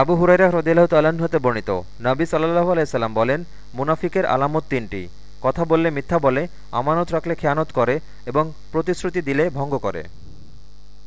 আবু হুরাইরা হ্রদিল্লাহ তাল্লাহ্ন হতে বর্ণিত। নাবি সাল্লাহ আলাইসাল্লাম বলেন, মুনাফিকের আলামত তিনটি। কথা বললে মিথ্যা বলে, আমানত রাখলে খেয়ানত করে এবং প্রতিশ্রুতি দিলে ভঙ্গ করে।